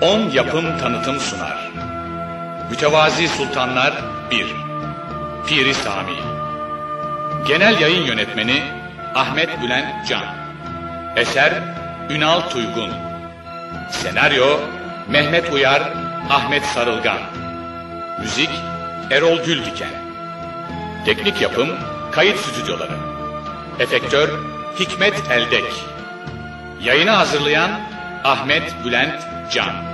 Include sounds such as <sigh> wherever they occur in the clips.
10 yapım tanıtım sunar. Mütevazi Sultanlar 1 Piri Sami. Genel Yayın Yönetmeni Ahmet Bülent Can. Eser Ünal Tuygun. Senaryo Mehmet Uyar Ahmet Sarılgan. Müzik Erol Güldiken Teknik yapım Kayıt Stüdyoları. Efektör Hikmet Eldek. Yayını hazırlayan Ahmet Bülent Can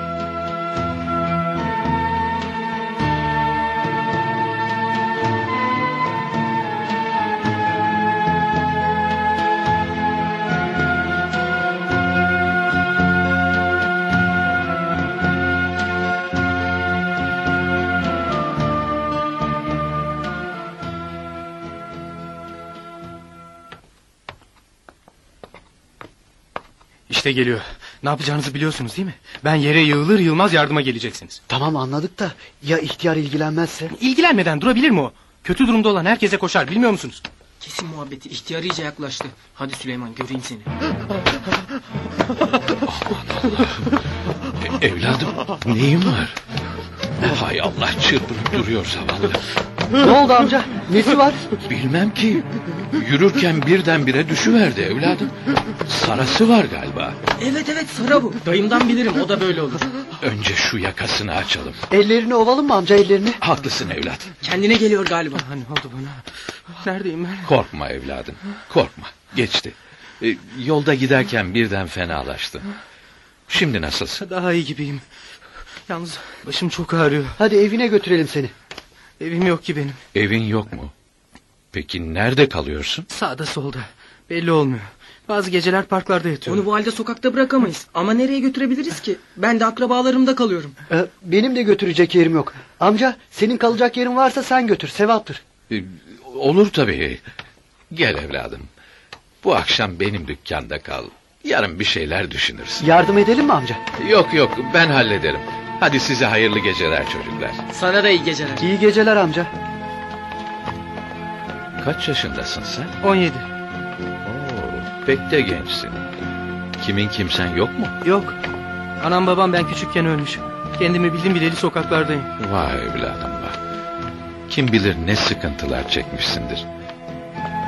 İşte geliyor. Ne yapacağınızı biliyorsunuz değil mi? Ben yere yığılır yığılmaz yardıma geleceksiniz. Tamam anladık da ya ihtiyar ilgilenmezse? İlgilenmeden durabilir mi o? Kötü durumda olan herkese koşar bilmiyor musunuz? Kesin muhabbeti ihtiyar iyice yaklaştı. Hadi Süleyman göreyim seni. Evladım neyin var? Hay Allah çırpınıp duruyor zavallı. Ne oldu amca? Nesi var? Bilmem ki. Yürürken birdenbire düşüverdi evladım. Sarası var galiba. Evet evet Sara bu. Dayımdan bilirim o da böyle olur. Önce şu yakasını açalım. Ellerini ovalım mı amca ellerini? Haklısın evlat. Kendine geliyor galiba. Hani oldu bana? Neredeyim ben? Korkma evladım. Korkma. Geçti. Ee, yolda giderken birden fenalaştı. Şimdi nasılsın? Daha iyi gibiyim. Yalnız başım çok ağrıyor. Hadi evine götürelim seni. Evim yok ki benim. Evin yok mu? Peki nerede kalıyorsun? Sağda solda. Belli olmuyor. Bazı geceler parklarda yatıyorum. Onu bu halde sokakta bırakamayız. Ama nereye götürebiliriz ki? Ben de akrabalarımda kalıyorum. Ee, benim de götürecek yerim yok. Amca senin kalacak yerin varsa sen götür sevaptır. Ee, olur tabii. Gel evladım. Bu akşam benim dükkanda kal. Yarın bir şeyler düşünürüz. Yardım edelim mi amca? Yok yok ben hallederim. Hadi size hayırlı geceler çocuklar. Sana da iyi geceler. İyi geceler amca. Kaç yaşındasın sen? 17. Oo, pek de gençsin. Kimin kimsen yok mu? Yok. Anam babam ben küçükken ölmüş. Kendimi bildim bileli sokaklardayım. Vay evladım vay. Kim bilir ne sıkıntılar çekmişsindir.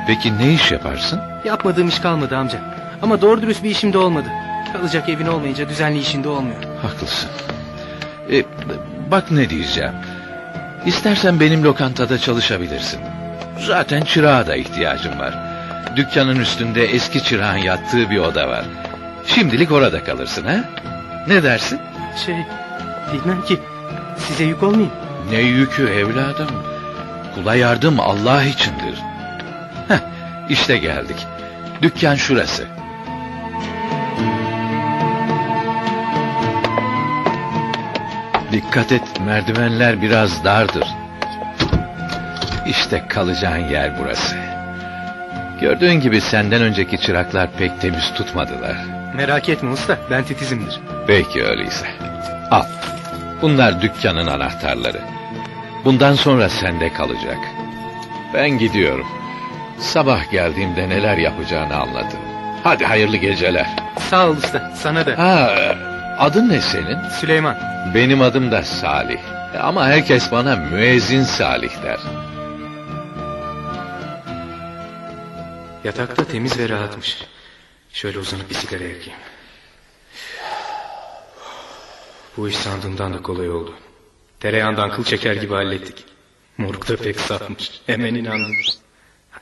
Peki ne iş yaparsın? Yapmadığım iş kalmadı amca. Ama doğru dürüst bir işim de olmadı. Kalacak evin olmayınca düzenli işinde olmuyor. Haklısın. E, bak ne diyeceğim. İstersen benim lokantada çalışabilirsin. Zaten çırağa da ihtiyacım var. Dükkanın üstünde eski çırağın yattığı bir oda var. Şimdilik orada kalırsın ha? Ne dersin? Şey, bilmem ki. Size yük olmayayım. Ne yükü evladım. Kula yardım Allah içindir. Heh, işte geldik. Dükkan şurası. Dikkat et merdivenler biraz dardır. İşte kalacağın yer burası. Gördüğün gibi senden önceki çıraklar pek temiz tutmadılar. Merak etme usta, ben titizimdir. Peki öyleyse. Al. Bunlar dükkanın anahtarları. Bundan sonra sende kalacak. Ben gidiyorum. Sabah geldiğimde neler yapacağını anlatırım. Hadi hayırlı geceler. Sağ ol usta, sana da. Ha, adın ne senin? Süleyman, Benim adım da Salih. Ama herkes bana müezzin Salih der. yatakta temiz ve rahatmış. Şöyle uzanıp bir sigara yakayım. Bu iş sandığımdan da kolay oldu. Tereyağından kıl çeker gibi hallettik. Moruk da pek sapmış. Hemen inandım.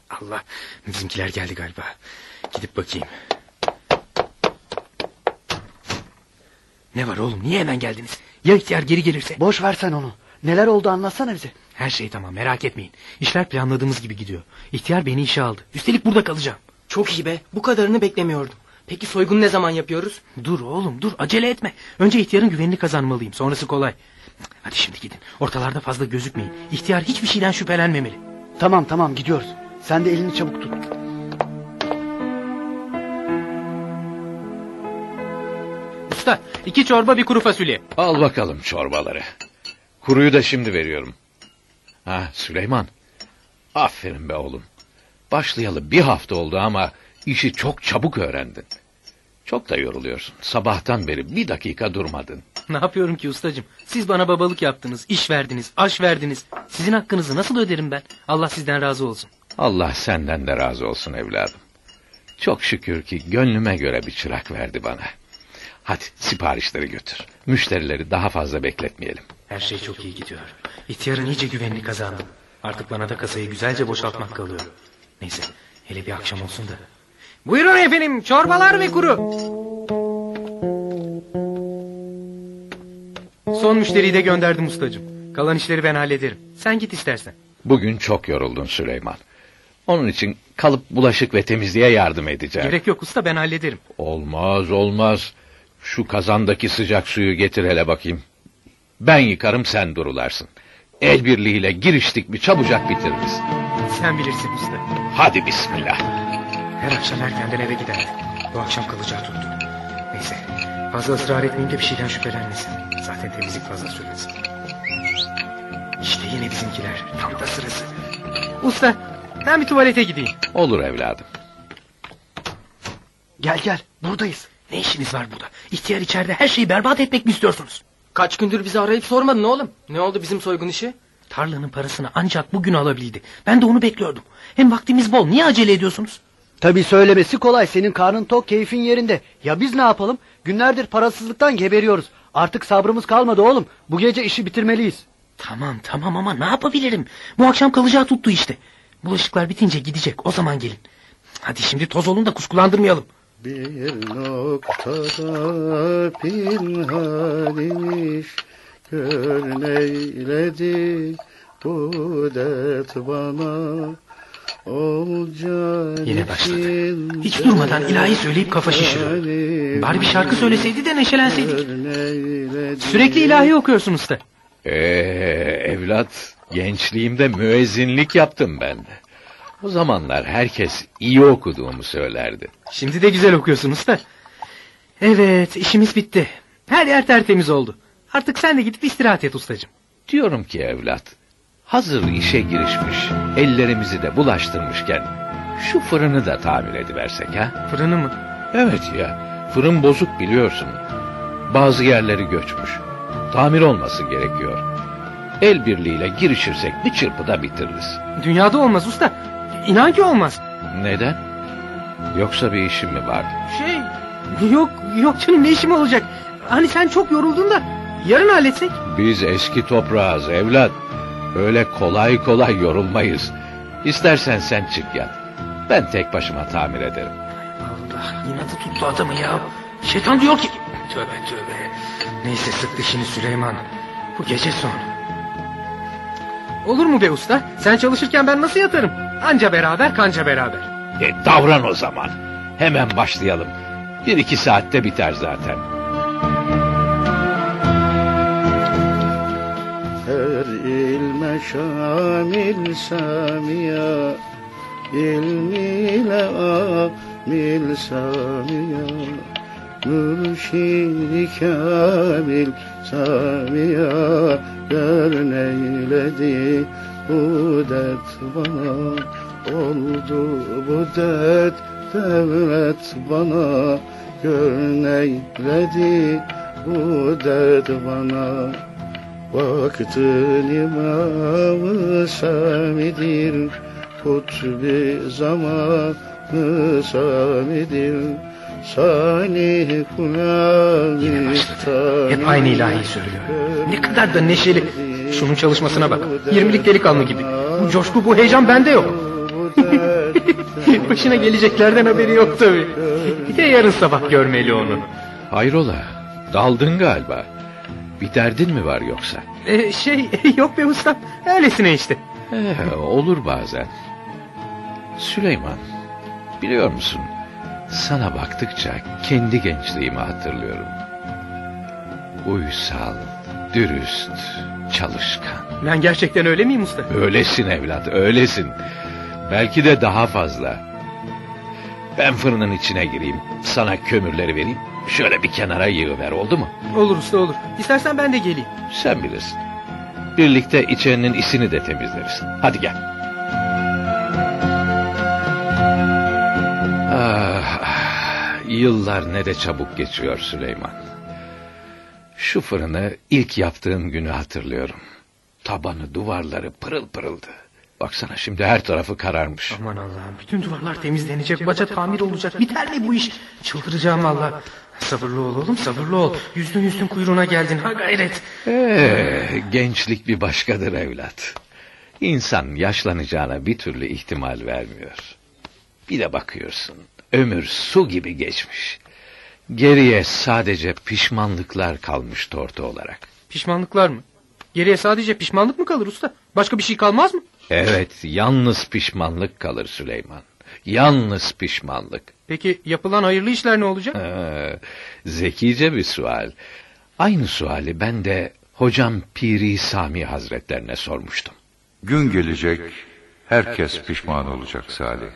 Allah, bizimkiler geldi galiba. Gidip bakayım. Ne var oğlum, niye hemen geldiniz? Ya ihtiyar geri gelirse? Boş ver sen onu. Neler oldu anlatsana bize. Her şey tamam, merak etmeyin. İşler planladığımız gibi gidiyor. İhtiyar beni işe aldı. Üstelik burada kalacağım. Çok iyi be. Bu kadarını beklemiyordum. Peki soygunu ne zaman yapıyoruz? Dur oğlum dur acele etme. Önce ihtiyarın güvenini kazanmalıyım. Sonrası kolay. Hadi şimdi gidin. Ortalarda fazla gözükmeyin. İhtiyar hiçbir şeyden şüphelenmemeli. Tamam tamam gidiyoruz. Sen de elini çabuk tut. Usta iki çorba bir kuru fasulye. Al bakalım çorbaları. Kuruyu da şimdi veriyorum. Ha Süleyman. Aferin be oğlum. Başlayalı bir hafta oldu ama işi çok çabuk öğrendin. Çok da yoruluyorsun. Sabahtan beri bir dakika durmadın. Ne yapıyorum ki ustacığım? Siz bana babalık yaptınız, iş verdiniz, aş verdiniz. Sizin hakkınızı nasıl öderim ben? Allah sizden razı olsun. Allah senden de razı olsun evladım. Çok şükür ki gönlüme göre bir çırak verdi bana. Hadi siparişleri götür. Müşterileri daha fazla bekletmeyelim. Her şey çok iyi gidiyor. İhtiyarın iyice güvenini kazandım. Artık bana da kasayı güzelce boşaltmak kalıyor. Neyse hele bir akşam olsun da. Buyurun efendim çorbalar ve kuru. Son müşteriyi de gönderdim ustacığım. Kalan işleri ben hallederim. Sen git istersen. Bugün çok yoruldun Süleyman. Onun için kalıp bulaşık ve temizliğe yardım edeceğim. Gerek yok usta ben hallederim. Olmaz olmaz. Şu kazandaki sıcak suyu getir hele bakayım. Ben yıkarım sen durularsın. El birliğiyle giriştik mi çabucak bitiririz. Sen bilirsin usta. Hadi bismillah. Her akşam erkenden eve giderdi. Bu akşam kalacağı tuttu. Neyse fazla ısrar etmeyeyim de bir şeyden şüphelenmesin. Zaten temizlik fazla sürmez. İşte yine bizimkiler. Tam da sırası. Usta ben bir tuvalete gideyim. Olur evladım. Gel gel buradayız. Ne işiniz var burada? İhtiyar içeride her şeyi berbat etmek mi istiyorsunuz? Kaç gündür bizi arayıp sormadın oğlum. Ne oldu bizim soygun işi? Tarlanın parasını ancak bugün alabildi. Ben de onu bekliyordum. Hem vaktimiz bol. Niye acele ediyorsunuz? Tabii söylemesi kolay. Senin karnın tok, keyfin yerinde. Ya biz ne yapalım? Günlerdir parasızlıktan geberiyoruz. Artık sabrımız kalmadı oğlum. Bu gece işi bitirmeliyiz. Tamam tamam ama ne yapabilirim? Bu akşam kalacağı tuttu işte. Bulaşıklar bitince gidecek. O zaman gelin. Hadi şimdi toz olun da kuşkulandırmayalım. Bir noktada pinhanimiş Gör neyledi bu dert bana Olca Yine başladı. Hiç durmadan ilahi söyleyip kafa şişiriyor. Bari bir şarkı söyleseydi de neşelenseydik. Sürekli ilahi okuyorsun usta. Ee, evlat gençliğimde müezzinlik yaptım ben de. O zamanlar herkes iyi okuduğumu söylerdi. Şimdi de güzel okuyorsun usta. Evet işimiz bitti. Her yer tertemiz oldu. Artık sen de gidip istirahat et ustacığım. Diyorum ki evlat, hazır işe girişmiş, ellerimizi de bulaştırmışken şu fırını da tamir ediversek ha? Fırını mı? Evet ya, fırın bozuk biliyorsun. Bazı yerleri göçmüş. Tamir olması gerekiyor. El birliğiyle girişirsek bir çırpıda bitiririz. Dünyada olmaz usta. İnan ki olmaz. Neden? Yoksa bir işim mi vardı? Şey yok yok canım ne işim olacak. Hani sen çok yoruldun da yarın halletsek. Biz eski toprağız evlat. Öyle kolay kolay yorulmayız. İstersen sen çık yat. Ben tek başıma tamir ederim. Allah inadı tuttu adamı ya. Şeytan diyor ki... Tövbe tövbe. Neyse sık dişini Süleyman. Bu gece son. Olur mu be usta? Sen çalışırken ben nasıl yatarım? Anca beraber kanca beraber. E, davran o zaman. Hemen başlayalım. Bir iki saatte biter zaten. Her ilme şamil samiya İlmiyle amil samiya Mürşid-i kamil samiya Gör neyledi bu dert bana Oldu bu dert devlet bana Gör neyledi bu dert bana Vaktin imamı Sami'dir Kutbi zamanı Sami'dir Salih kulâbi Hep aynı ilahi söylüyor. Ne kadar da neşeli. Şunun çalışmasına bak. 20'lik delikanlı gibi. Bu coşku bu heyecan bende yok. <laughs> Başına geleceklerden haberi yok tabii. Bir de yarın sabah görmeli onu. Hayrola? Daldın galiba. Bir derdin mi var yoksa? Ee, şey <laughs> yok be usta. Öylesine işte. Ee, olur bazen. Süleyman, biliyor musun? Sana baktıkça kendi gençliğimi hatırlıyorum. Uysal, dürüst, çalışkan. Ben gerçekten öyle miyim usta? Öylesin evlat, öylesin. Belki de daha fazla. Ben fırının içine gireyim, sana kömürleri vereyim. Şöyle bir kenara yığıver oldu mu? Olur usta olur. İstersen ben de geleyim. Sen bilirsin. Birlikte içerinin isini de temizleriz. Hadi gel. Ah, ah, yıllar ne de çabuk geçiyor Süleyman. Şu fırını ilk yaptığım günü hatırlıyorum. Tabanı, duvarları pırıl pırıldı. Baksana şimdi her tarafı kararmış. Aman Allah'ım bütün duvarlar temizlenecek, baca tamir olacak. Biter mi bu iş? Çıldıracağım valla. Sabırlı ol oğlum sabırlı ol. Yüzdün yüzdün kuyruğuna geldin ha gayret. Ee, gençlik bir başkadır evlat. İnsan yaşlanacağına bir türlü ihtimal vermiyor. Bir de bakıyorsun, ömür su gibi geçmiş. Geriye sadece pişmanlıklar kalmış tortu olarak. Pişmanlıklar mı? Geriye sadece pişmanlık mı kalır usta? Başka bir şey kalmaz mı? Evet, yalnız pişmanlık kalır Süleyman. Yalnız pişmanlık. Peki yapılan hayırlı işler ne olacak? Ee, zekice bir sual. Aynı suali ben de hocam Piri Sami Hazretlerine sormuştum. Gün gelecek, herkes pişman olacak Salih.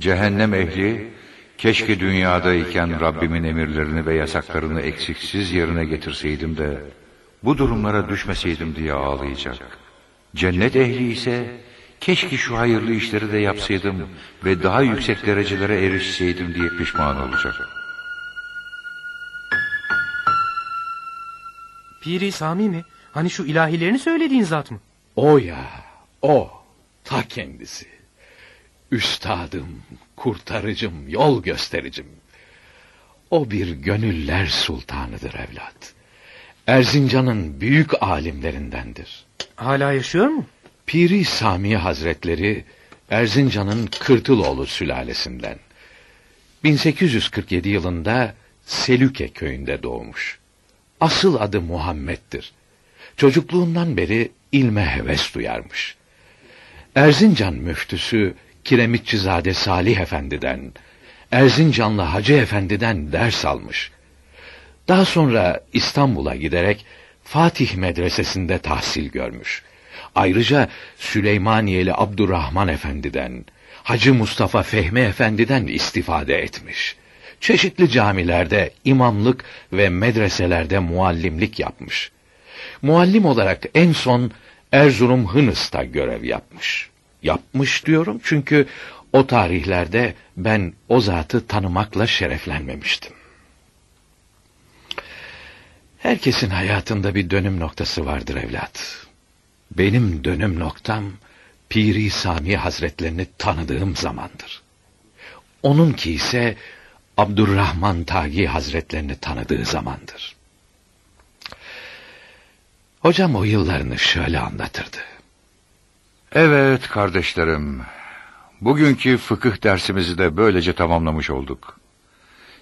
Cehennem ehli, keşke dünyadayken Rabbimin emirlerini ve yasaklarını eksiksiz yerine getirseydim de, bu durumlara düşmeseydim diye ağlayacak. Cennet ehli ise, keşke şu hayırlı işleri de yapsaydım ve daha yüksek derecelere erişseydim diye pişman olacak. Piri Sami mi? Hani şu ilahilerini söylediğin zat mı? O ya, o, ta kendisi. Üstadım, kurtarıcım, yol göstericim. O bir gönüller sultanıdır evlat. Erzincan'ın büyük alimlerindendir. Hala yaşıyor mu? Piri Sami Hazretleri Erzincan'ın Kırtıloğlu sülalesinden. 1847 yılında Selüke köyünde doğmuş. Asıl adı Muhammed'dir. Çocukluğundan beri ilme heves duyarmış. Erzincan müftüsü Kiremitçizade Salih Efendi'den, Erzincanlı Hacı Efendi'den ders almış. Daha sonra İstanbul'a giderek Fatih Medresesi'nde tahsil görmüş. Ayrıca Süleymaniyeli Abdurrahman Efendi'den, Hacı Mustafa Fehmi Efendi'den istifade etmiş. Çeşitli camilerde imamlık ve medreselerde muallimlik yapmış. Muallim olarak en son Erzurum Hınıs'ta görev yapmış. Yapmış diyorum çünkü o tarihlerde ben o zatı tanımakla şereflenmemiştim. Herkesin hayatında bir dönüm noktası vardır evlat. Benim dönüm noktam Piri Sami Hazretlerini tanıdığım zamandır. Onunki ise Abdurrahman Tagi Hazretlerini tanıdığı zamandır. Hocam o yıllarını şöyle anlatırdı. Evet kardeşlerim, bugünkü fıkıh dersimizi de böylece tamamlamış olduk.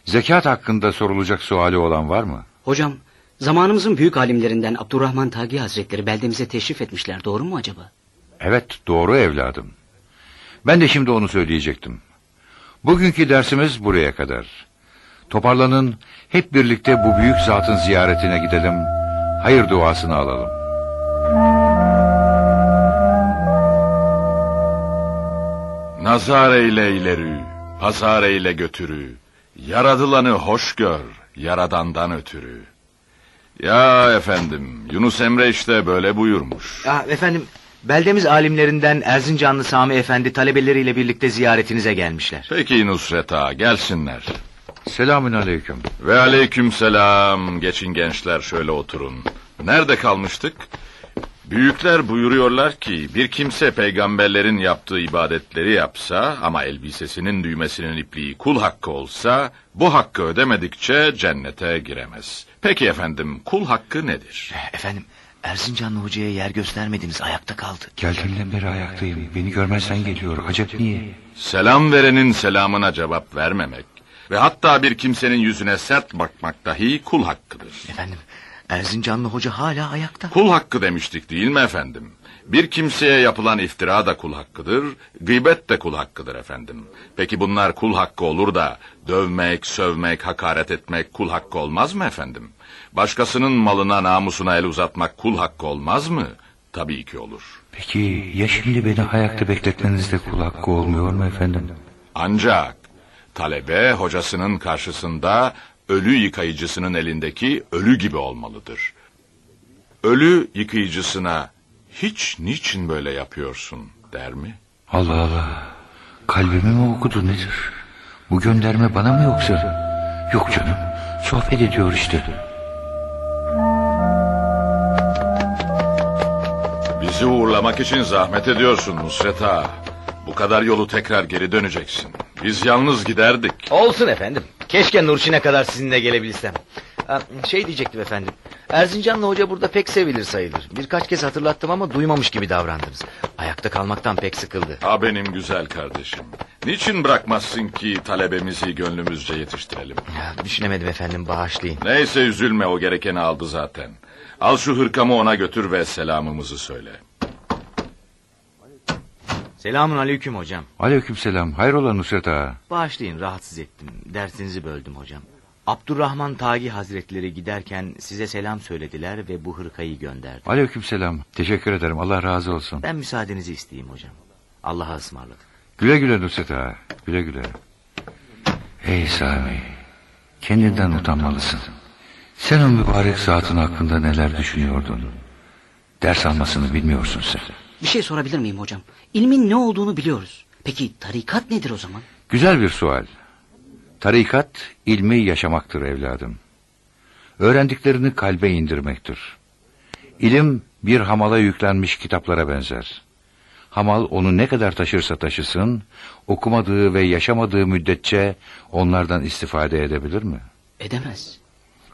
Zekat hakkında sorulacak suali olan var mı? Hocam, zamanımızın büyük alimlerinden Abdurrahman Tagi Hazretleri beldemize teşrif etmişler. Doğru mu acaba? Evet, doğru evladım. Ben de şimdi onu söyleyecektim. Bugünkü dersimiz buraya kadar. Toparlanın, hep birlikte bu büyük zatın ziyaretine gidelim, hayır duasını alalım. Nazar eyle ileri, pazar eyle götürü. Yaradılanı hoş gör, yaradandan ötürü. Ya efendim, Yunus Emre işte böyle buyurmuş. Ya efendim, beldemiz alimlerinden Erzincanlı Sami Efendi talebeleriyle birlikte ziyaretinize gelmişler. Peki Nusret Ağa, gelsinler. Selamün aleyküm. Ve aleyküm selam. Geçin gençler şöyle oturun. Nerede kalmıştık? Büyükler buyuruyorlar ki bir kimse peygamberlerin yaptığı ibadetleri yapsa ama elbisesinin düğmesinin ipliği kul hakkı olsa bu hakkı ödemedikçe cennete giremez. Peki efendim kul hakkı nedir? Efendim, Erzincanlı hocaya yer göstermediniz, ayakta kaldı. Geldiğimden beri ayaktayım. Beni görmezsen geliyor. Acaba niye? Selam verenin selamına cevap vermemek ve hatta bir kimsenin yüzüne sert bakmak dahi kul hakkıdır. Efendim, Erzincanlı hoca hala ayakta. Kul hakkı demiştik değil mi efendim? Bir kimseye yapılan iftira da kul hakkıdır, gıybet de kul hakkıdır efendim. Peki bunlar kul hakkı olur da dövmek, sövmek, hakaret etmek kul hakkı olmaz mı efendim? Başkasının malına, namusuna el uzatmak kul hakkı olmaz mı? Tabii ki olur. Peki ya şimdi beni ayakta bekletmenizde kul hakkı olmuyor mu efendim? Ancak talebe hocasının karşısında ölü yıkayıcısının elindeki ölü gibi olmalıdır. Ölü yıkayıcısına hiç niçin böyle yapıyorsun der mi? Allah Allah kalbimi mi okudu nedir? Bu gönderme bana mı yoksa? Yok canım sohbet ediyor işte. Bizi uğurlamak için zahmet ediyorsun Nusret Ağa. Bu kadar yolu tekrar geri döneceksin. Biz yalnız giderdik. Olsun efendim. Keşke Nurçin'e kadar sizinle gelebilsem. Ha, Şey diyecektim efendim. Erzincanlı hoca burada pek sevilir sayılır. Birkaç kez hatırlattım ama duymamış gibi davrandınız. Ayakta kalmaktan pek sıkıldı. Ha benim güzel kardeşim. Niçin bırakmazsın ki talebemizi gönlümüzce yetiştirelim? Ya, düşünemedim efendim bağışlayın. Neyse üzülme o gerekeni aldı zaten. Al şu hırkamı ona götür ve selamımızı söyle. Selamun aleyküm hocam. Aleykümselam. Hayrola Nusret Ağa? Bağışlayın rahatsız ettim. Dersinizi böldüm hocam. Abdurrahman Tagi Hazretleri giderken size selam söylediler ve bu hırkayı gönderdi. Aleykümselam. Teşekkür ederim. Allah razı olsun. Ben müsaadenizi isteyeyim hocam. Allah'a ısmarladık. Güle güle Nusret Ağa. Güle güle. Ey Sami. Kendinden utanmalısın. Sen o mübarek zatın hakkında neler düşünüyordun? Ders almasını bilmiyorsun sen. Bir şey sorabilir miyim hocam? İlmin ne olduğunu biliyoruz. Peki tarikat nedir o zaman? Güzel bir sual. Tarikat ilmi yaşamaktır evladım. Öğrendiklerini kalbe indirmektir. İlim bir hamala yüklenmiş kitaplara benzer. Hamal onu ne kadar taşırsa taşısın, okumadığı ve yaşamadığı müddetçe onlardan istifade edebilir mi? Edemez.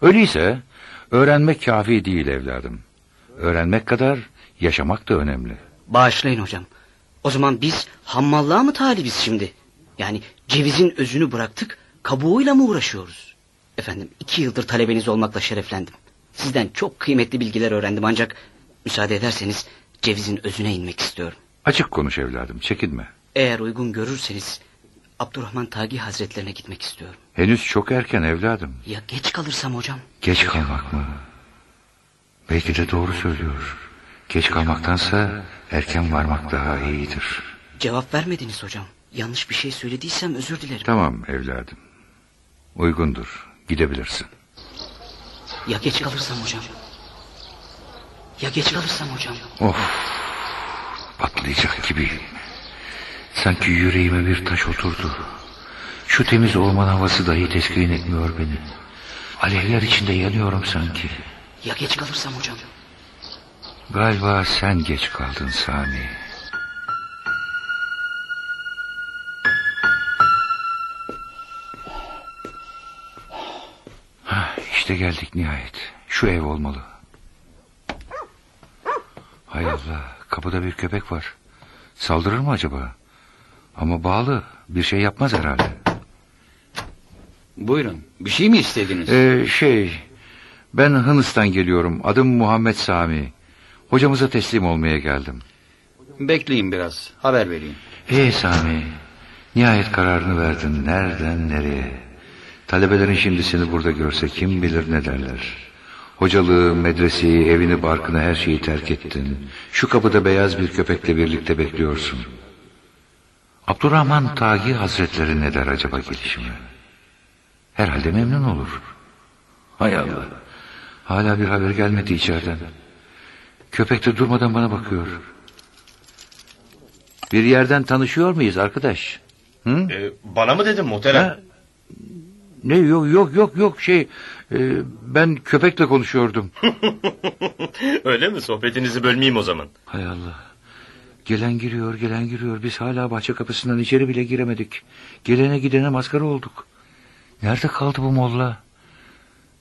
Öyleyse öğrenmek kafi değil evladım. Öğrenmek kadar yaşamak da önemli. Bağışlayın hocam. O zaman biz hammallığa mı talibiz şimdi? Yani cevizin özünü bıraktık, kabuğuyla mı uğraşıyoruz? Efendim iki yıldır talebeniz olmakla şereflendim. Sizden çok kıymetli bilgiler öğrendim ancak müsaade ederseniz cevizin özüne inmek istiyorum. Açık konuş evladım, çekinme. Eğer uygun görürseniz Abdurrahman Tagi Hazretlerine gitmek istiyorum. Henüz çok erken evladım. Ya geç kalırsam hocam? Geç kalmak mı? Belki de doğru söylüyor. Geç kalmaktansa erken varmak daha iyidir. Cevap vermediniz hocam. Yanlış bir şey söylediysem özür dilerim. Tamam evladım. Uygundur. Gidebilirsin. Ya geç kalırsam hocam? Ya geç kalırsam hocam? Of. Patlayacak gibi. Sanki yüreğime bir taş oturdu. Şu temiz orman havası dahi teskin etmiyor beni. Alevler içinde yanıyorum sanki. Ya geç kalırsam hocam? Galiba sen geç kaldın Sami. Hah, İşte geldik nihayet. Şu ev olmalı. Hay Allah, kapıda bir köpek var. Saldırır mı acaba? Ama bağlı, bir şey yapmaz herhalde. Buyurun. Bir şey mi istediniz? Ee, şey, ben Hınıs'tan geliyorum. Adım Muhammed Sami. Hocamıza teslim olmaya geldim. Bekleyin biraz. Haber vereyim. Hey Sami, nihayet kararını verdin. Nereden nereye? Talebelerin şimdi seni burada görse kim bilir ne derler. Hocalığı, medreseyi, evini, barkını, her şeyi terk ettin. Şu kapıda beyaz bir köpekle birlikte bekliyorsun. Abdurrahman Tagi Hazretleri ne der acaba gelişime? Herhalde memnun olur. Hay Allah. Hala bir haber gelmedi içeriden. Köpek de durmadan bana bakıyor. Bir yerden tanışıyor muyuz arkadaş? Hı? bana mı dedin muhterem? Ha? Ne yok yok yok yok şey e, ben köpekle konuşuyordum. <laughs> Öyle mi? Sohbetinizi bölmeyeyim o zaman. Hay Allah. Gelen giriyor gelen giriyor biz hala bahçe kapısından içeri bile giremedik. Gelene gidene maskara olduk. Nerede kaldı bu molla?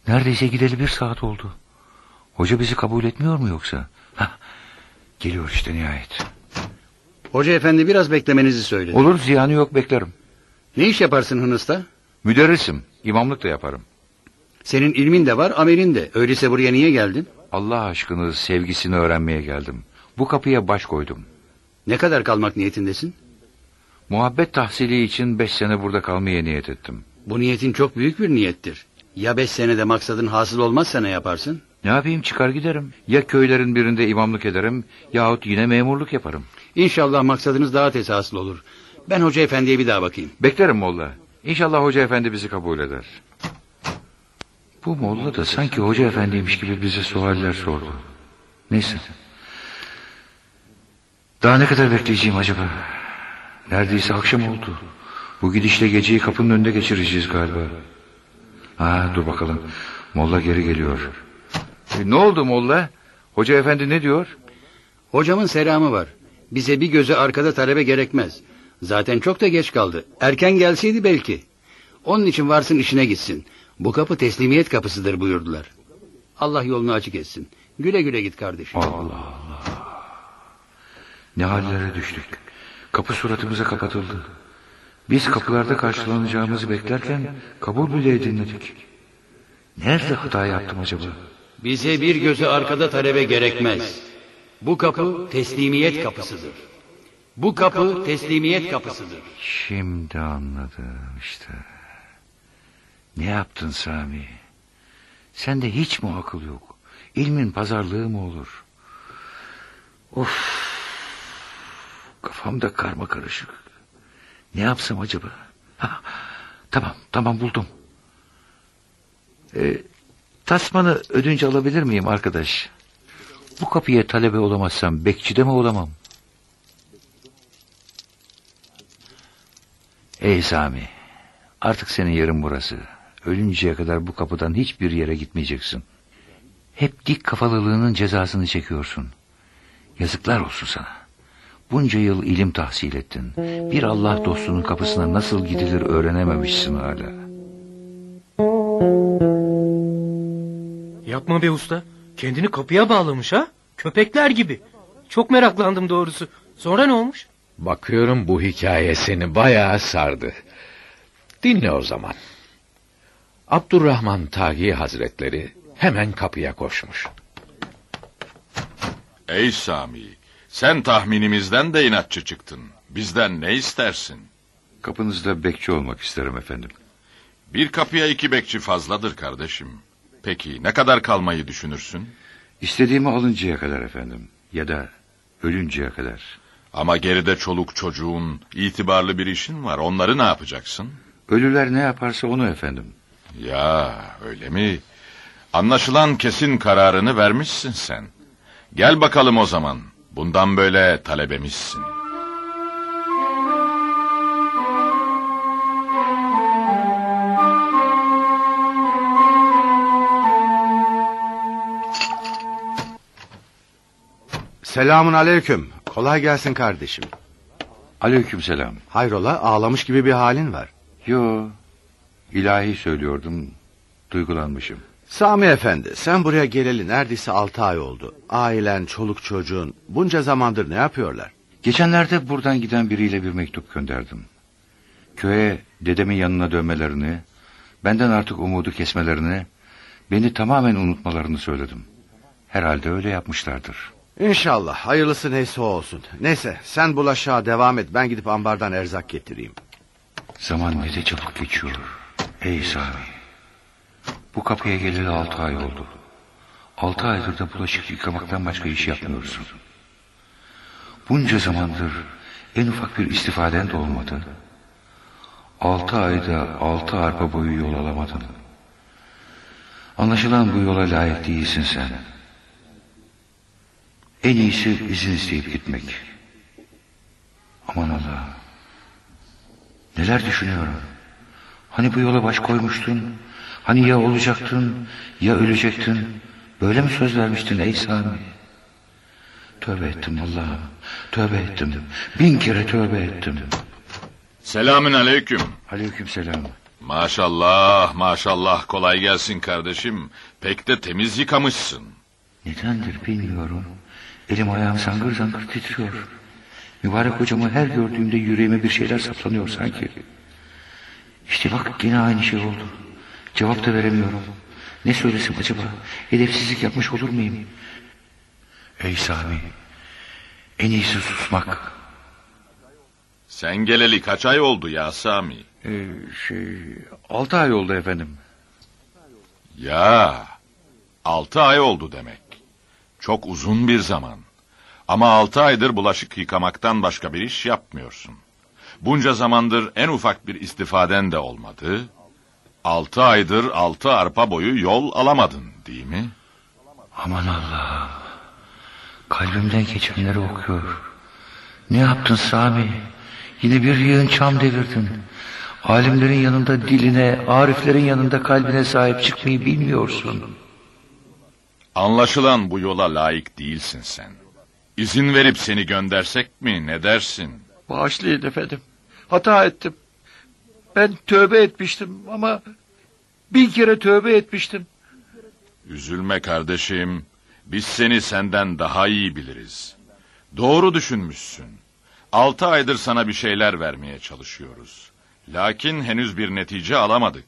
Neredeyse gideli bir saat oldu. Hoca bizi kabul etmiyor mu yoksa? Hah, geliyor işte nihayet. Hoca efendi biraz beklemenizi söyledi. Olur ziyanı yok beklerim. Ne iş yaparsın Hınıs'ta? Müderrisim imamlık da yaparım. Senin ilmin de var amelin de. Öyleyse buraya niye geldin? Allah aşkını sevgisini öğrenmeye geldim. Bu kapıya baş koydum. Ne kadar kalmak niyetindesin? Muhabbet tahsili için beş sene burada kalmaya niyet ettim. Bu niyetin çok büyük bir niyettir. Ya beş senede maksadın hasıl olmazsa ne yaparsın? Ne yapayım çıkar giderim. Ya köylerin birinde imamlık ederim yahut yine memurluk yaparım. İnşallah maksadınız daha tez hasıl olur. Ben hoca efendiye bir daha bakayım. Beklerim molla. İnşallah hoca efendi bizi kabul eder. Bu molla da sanki hoca efendiymiş gibi bize sualler sordu. Neyse. Daha ne kadar bekleyeceğim acaba? Neredeyse akşam oldu. Bu gidişle geceyi kapının önünde geçireceğiz galiba. Ha, dur bakalım. Molla geri geliyor. E, ne oldu Molla? Hoca efendi ne diyor? Hocamın selamı var. Bize bir gözü arkada talebe gerekmez. Zaten çok da geç kaldı. Erken gelseydi belki. Onun için varsın işine gitsin. Bu kapı teslimiyet kapısıdır buyurdular. Allah yolunu açık etsin. Güle güle git kardeşim. Allah Allah. Ne hallere düştük. Kapı suratımıza kapatıldı. Biz kapılarda karşılanacağımızı beklerken kabul bile edilmedik. Nerede hata yaptım acaba? Bize bir gözü arkada talebe gerekmez. Bu kapı teslimiyet kapısıdır. Bu kapı teslimiyet kapısıdır. Şimdi anladım işte. Ne yaptın Sami? Sende hiç mi akıl yok? İlmin pazarlığı mı olur? Of. Kafamda karma karışık. Ne yapsam acaba? Ha, tamam, tamam buldum. Ee, tasmanı ödünç alabilir miyim arkadaş? Bu kapıya talebe olamazsam bekçide mi olamam? Ey Sami, artık senin yerin burası. Ölünceye kadar bu kapıdan hiçbir yere gitmeyeceksin. Hep dik kafalılığının cezasını çekiyorsun. Yazıklar olsun sana. Bunca yıl ilim tahsil ettin. Bir Allah dostunun kapısına nasıl gidilir öğrenememişsin hala. Yapma be usta. Kendini kapıya bağlamış ha. Köpekler gibi. Çok meraklandım doğrusu. Sonra ne olmuş? Bakıyorum bu hikaye seni bayağı sardı. Dinle o zaman. Abdurrahman Tagi Hazretleri hemen kapıya koşmuş. Ey Sami, sen tahminimizden de inatçı çıktın. Bizden ne istersin? Kapınızda bekçi olmak isterim efendim. Bir kapıya iki bekçi fazladır kardeşim. Peki ne kadar kalmayı düşünürsün? İstediğimi alıncaya kadar efendim. Ya da ölünceye kadar. Ama geride çoluk çocuğun, itibarlı bir işin var. Onları ne yapacaksın? Ölüler ne yaparsa onu efendim. Ya öyle mi? Anlaşılan kesin kararını vermişsin sen. Gel bakalım o zaman. Bundan böyle talebemizsin. Selamun aleyküm. Kolay gelsin kardeşim. Aleyküm selam. Hayrola ağlamış gibi bir halin var. Yo, ilahi söylüyordum, duygulanmışım. Sami efendi sen buraya geleli neredeyse altı ay oldu. Ailen, çoluk çocuğun bunca zamandır ne yapıyorlar? Geçenlerde buradan giden biriyle bir mektup gönderdim. Köye dedemin yanına dönmelerini, benden artık umudu kesmelerini, beni tamamen unutmalarını söyledim. Herhalde öyle yapmışlardır. İnşallah hayırlısı neyse o olsun. Neyse sen bulaşığa devam et ben gidip ambardan erzak getireyim. Zaman ne de çabuk geçiyor. Ey Sami. Bu kapıya geleli altı ay oldu. Altı aydır da bulaşık yıkamaktan başka iş yapmıyorsun. Bunca zamandır en ufak bir istifaden de olmadı. Altı ayda altı arpa boyu yol alamadın. Anlaşılan bu yola layık değilsin sen. En iyisi izin isteyip gitmek. Aman Allah. Neler düşünüyorum. Hani bu yola baş koymuştun? Hani ya olacaktın ya ölecektin? Böyle mi söz vermiştin ey Sami? Tövbe ettim Allah'ım. Tövbe ettim. Bin kere tövbe ettim. Selamün aleyküm. Aleyküm selam. Maşallah maşallah kolay gelsin kardeşim. Pek de temiz yıkamışsın. Nedendir bilmiyorum. Elim ayağım zangır zangır titriyor. Mübarek hocamı her gördüğümde yüreğime bir şeyler saplanıyor sanki. İşte bak yine aynı şey oldu. Cevap da veremiyorum. Ne söylesem acaba? Edepsizlik yapmış olur muyum? Ey Sami. En iyisi susmak. Sen geleli kaç ay oldu ya Sami? Ee, şey, altı ay oldu efendim. Ya altı ay oldu demek. Çok uzun bir zaman. Ama altı aydır bulaşık yıkamaktan başka bir iş yapmıyorsun. Bunca zamandır en ufak bir istifaden de olmadı. Altı aydır altı arpa boyu yol alamadın değil mi? Aman Allah. Kalbimden geçenleri okuyor. Ne yaptın Sami? Yine bir yığın çam devirdin. Alimlerin yanında diline, ariflerin yanında kalbine sahip çıkmayı bilmiyorsun. Anlaşılan bu yola layık değilsin sen. İzin verip seni göndersek mi ne dersin? Bağışlayın efendim. Hata ettim. Ben tövbe etmiştim ama bin kere tövbe etmiştim. Üzülme kardeşim. Biz seni senden daha iyi biliriz. Doğru düşünmüşsün. Altı aydır sana bir şeyler vermeye çalışıyoruz. Lakin henüz bir netice alamadık.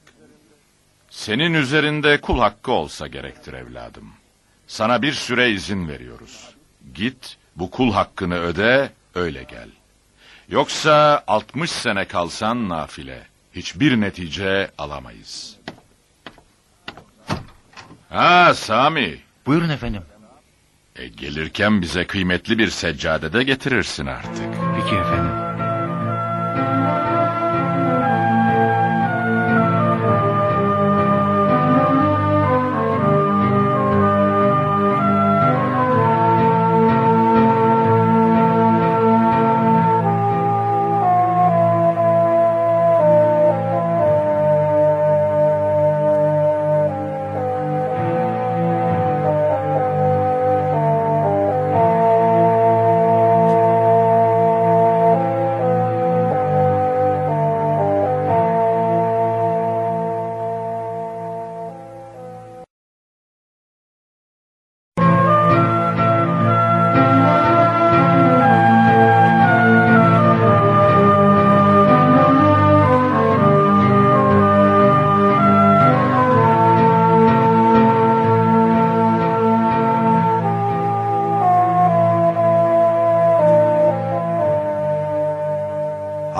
Senin üzerinde kul hakkı olsa gerektir evladım. Sana bir süre izin veriyoruz. Git bu kul hakkını öde öyle gel. Yoksa 60 sene kalsan nafile. Hiçbir netice alamayız. Ha Sami. Buyurun efendim. E, gelirken bize kıymetli bir seccade de getirirsin artık. Peki efendim.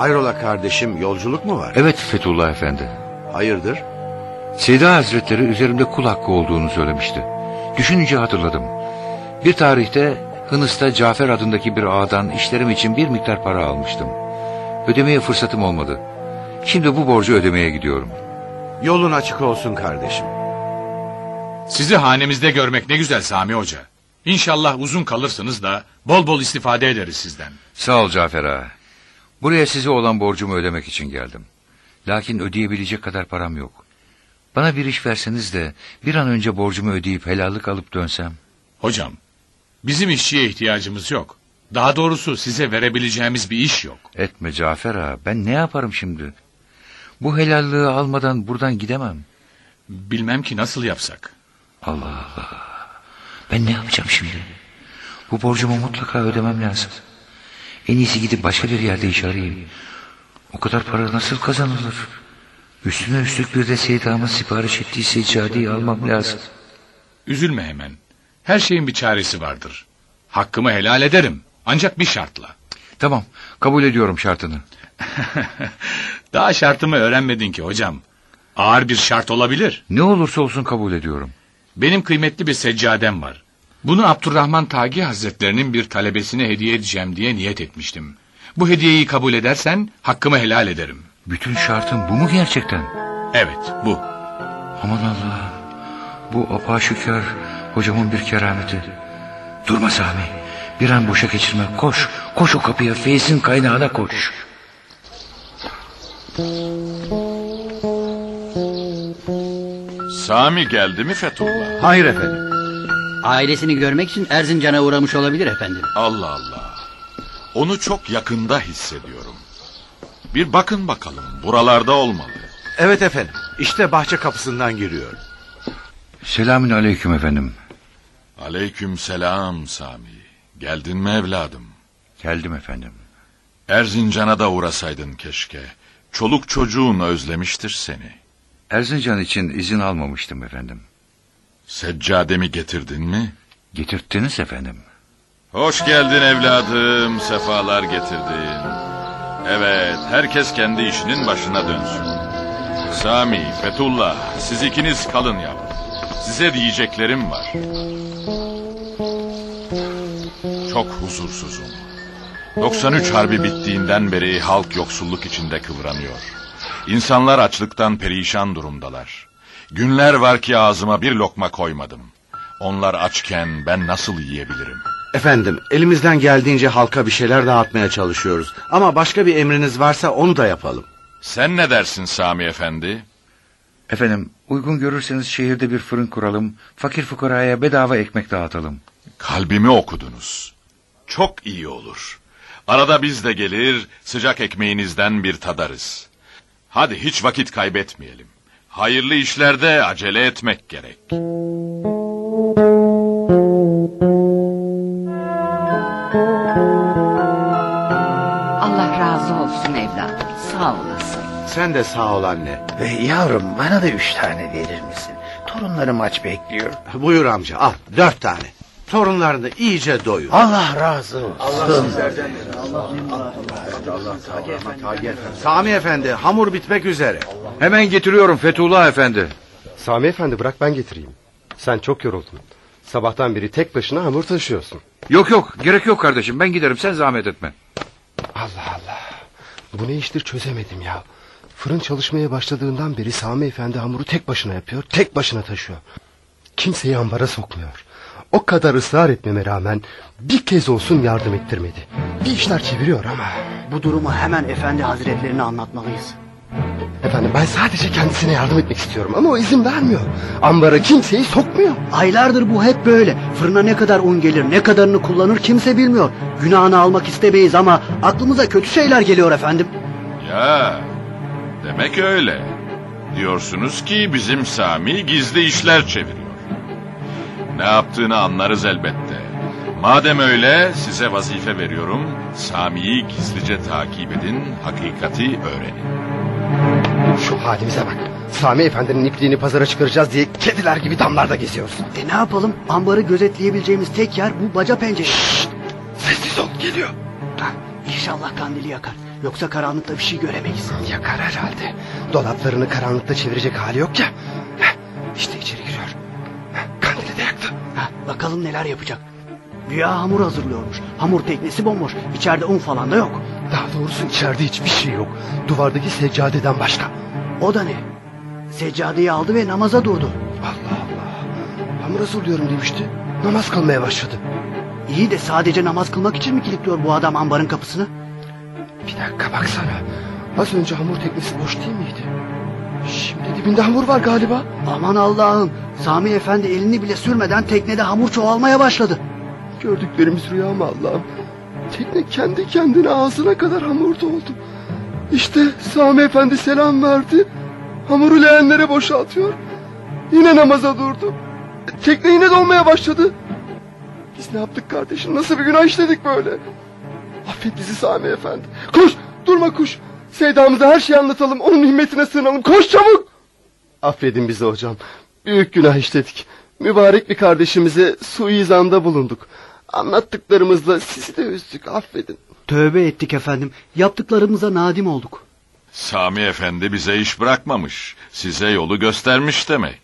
Hayrola kardeşim yolculuk mu var? Evet Fethullah Efendi. Hayırdır? Seyda Hazretleri üzerimde kul hakkı olduğunu söylemişti. Düşününce hatırladım. Bir tarihte Hınıs'ta Cafer adındaki bir ağadan işlerim için bir miktar para almıştım. Ödemeye fırsatım olmadı. Şimdi bu borcu ödemeye gidiyorum. Yolun açık olsun kardeşim. Sizi hanemizde görmek ne güzel Sami Hoca. İnşallah uzun kalırsınız da bol bol istifade ederiz sizden. Sağ ol Cafer ağa. Buraya size olan borcumu ödemek için geldim. Lakin ödeyebilecek kadar param yok. Bana bir iş verseniz de bir an önce borcumu ödeyip helallik alıp dönsem. Hocam, bizim işçiye ihtiyacımız yok. Daha doğrusu size verebileceğimiz bir iş yok. Etme Cafer ağa ben ne yaparım şimdi? Bu helallığı almadan buradan gidemem. Bilmem ki nasıl yapsak. Allah Allah. Ben ne yapacağım şimdi? Bu borcumu mutlaka ödemem lazım. En iyisi gidip başka bir yerde iş arayayım. O kadar para nasıl kazanılır? Üstüne üstlük bir de Seyda'mın sipariş ettiği seccadeyi almam lazım. Üzülme hemen. Her şeyin bir çaresi vardır. Hakkımı helal ederim. Ancak bir şartla. Tamam kabul ediyorum şartını. <laughs> Daha şartımı öğrenmedin ki hocam. Ağır bir şart olabilir. Ne olursa olsun kabul ediyorum. Benim kıymetli bir seccadem var. Bunu Abdurrahman Tagi Hazretlerinin bir talebesine hediye edeceğim diye niyet etmiştim. Bu hediyeyi kabul edersen hakkımı helal ederim. Bütün şartın bu mu gerçekten? Evet bu. Aman Allah'ım. Bu apaşükar hocamın bir kerameti. Durma Sami. Bir an boşa geçirme. Koş. Koş o kapıya. Feyzin kaynağına koş. Sami geldi mi Fethullah? Hayır efendim. Ailesini görmek için Erzincan'a uğramış olabilir efendim. Allah Allah. Onu çok yakında hissediyorum. Bir bakın bakalım buralarda olmalı. Evet efendim. İşte bahçe kapısından giriyor. Selamün aleyküm efendim. Aleyküm selam Sami. Geldin mi evladım? Geldim efendim. Erzincan'a da uğrasaydın keşke. Çoluk çocuğun özlemiştir seni. Erzincan için izin almamıştım efendim. Seccademi getirdin mi? Getirttiniz efendim. Hoş geldin evladım, sefalar getirdin. Evet, herkes kendi işinin başına dönsün. Sami, Fethullah, siz ikiniz kalın yap. Size diyeceklerim var. Çok huzursuzum. 93 harbi bittiğinden beri halk yoksulluk içinde kıvranıyor. İnsanlar açlıktan perişan durumdalar. Günler var ki ağzıma bir lokma koymadım. Onlar açken ben nasıl yiyebilirim? Efendim elimizden geldiğince halka bir şeyler dağıtmaya çalışıyoruz. Ama başka bir emriniz varsa onu da yapalım. Sen ne dersin Sami Efendi? Efendim uygun görürseniz şehirde bir fırın kuralım. Fakir fukaraya bedava ekmek dağıtalım. Kalbimi okudunuz. çok iyi olur. Arada biz de gelir, sıcak ekmeğinizden bir tadarız. Hadi hiç vakit kaybetmeyelim. Hayırlı işlerde acele etmek gerek. Allah razı olsun evladım. Sağ olasın. Sen de sağ ol anne. Ee, yavrum bana da üç tane verir misin? Torunlarım aç bekliyor. Buyur amca al dört tane. Torunlarını iyice doyur. Allah razı olsun. Allah sizlerden. Sami Efendi hamur bitmek üzere. Hemen getiriyorum Fethullah Efendi. Sami Efendi bırak ben getireyim. Sen çok yoruldun. Sabahtan beri tek başına hamur taşıyorsun. Yok yok gerek yok kardeşim ben giderim sen zahmet etme. Allah Allah. Bu ne iştir çözemedim ya. Fırın çalışmaya başladığından beri Sami Efendi hamuru tek başına yapıyor, tek başına taşıyor. Kimseyi ambara sokmuyor. O kadar ısrar etmeme rağmen bir kez olsun yardım ettirmedi. Bir işler çeviriyor ama. Bu durumu hemen efendi hazretlerine anlatmalıyız. Efendim ben sadece kendisine yardım etmek istiyorum ama o izin vermiyor. Ambara kimseyi sokmuyor. Aylardır bu hep böyle. Fırına ne kadar un gelir, ne kadarını kullanır kimse bilmiyor. Günahını almak istemeyiz ama aklımıza kötü şeyler geliyor efendim. Ya, demek öyle. Diyorsunuz ki bizim Sami gizli işler çeviriyor. Ne yaptığını anlarız elbette. Madem öyle size vazife veriyorum. Sami'yi gizlice takip edin, hakikati öğrenin. Şu halimize bak. Sami Efendi'nin ipliğini pazara çıkaracağız diye kediler gibi damlarda geziyoruz. E ne yapalım? Ambarı gözetleyebileceğimiz tek yer bu baca pencere. Sessiz ol geliyor. Hah, İnşallah kandili yakar. Yoksa karanlıkta bir şey göremeyiz. Yakar herhalde. Dolaplarını karanlıkta çevirecek hali yok ya. Heh, işte içeri giriyor. Heh, Kandili de yaktı. Bakalım neler yapacak. Güya hamur hazırlıyormuş. Hamur teknesi bomboş. İçeride un falan da yok. Daha doğrusu içeride hiçbir şey yok. Duvardaki seccadeden başka. O da ne? Seccadeyi aldı ve namaza durdu. Allah Allah. Hamur hazırlıyorum demişti. Namaz kılmaya başladı. İyi de sadece namaz kılmak için mi kilitliyor bu adam ambarın kapısını? Bir dakika baksana. Az önce hamur teknesi boş değil miydi? Şimdi dibinde hamur var galiba. Aman Allah'ım. Sami Efendi elini bile sürmeden teknede hamur çoğalmaya başladı. Gördüklerimiz rüya mı Allah'ım? Tekne kendi kendine ağzına kadar hamur doldu. İşte Sami Efendi selam verdi. Hamuru leğenlere boşaltıyor. Yine namaza durdu. Tekne yine dolmaya başladı. Biz ne yaptık kardeşim? Nasıl bir günah işledik böyle? Affet bizi Sami Efendi. Koş! Durma kuş! Seydamıza her şeyi anlatalım. Onun himmetine sığınalım. Koş çabuk! Affedin bizi hocam. Büyük günah işledik. Mübarek bir kardeşimize suizanda bulunduk. Anlattıklarımızla sizi de üzdük. Affedin. Tövbe ettik efendim. Yaptıklarımıza nadim olduk. Sami Efendi bize iş bırakmamış. Size yolu göstermiş demek.